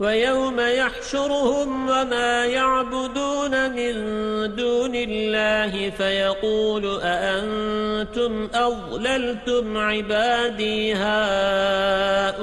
ويوم يحشرهم وما يعبدون من دون الله فيقول أأنتم أضللتم عبادي هؤلاء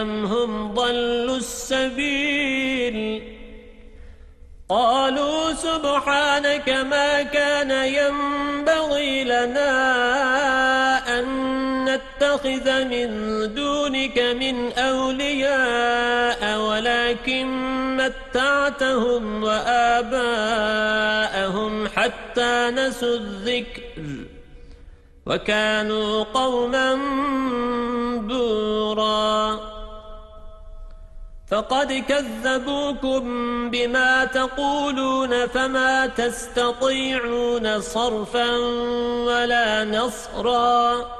أم هم ضلوا السبيل؟ قالوا سبحانك ما كان ينبغي لنا نتخذ من دونك من أولياء ولكن متعتهم وآباءهم حتى نسوا الذكر وكانوا قوما بورا. فقد كذبوكم بما تقولون فما تستطيعون صرفا ولا نصرا.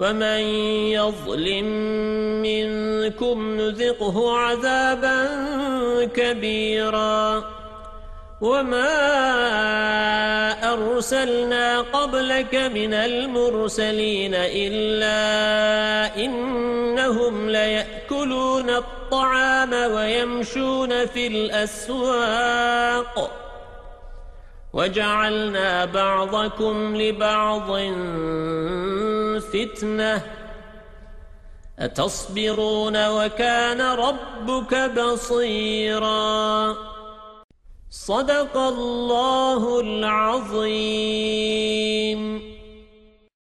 ومن يظلم منكم نذقه عذابا كبيرا. وما أرسلنا قبلك من المرسلين إلا إنهم ليأكلون الطعام ويمشون في الأسواق. وجعلنا بعضكم لبعض فتنة. أتصبرون وكان ربك بصيرا. صدق الله العظيم.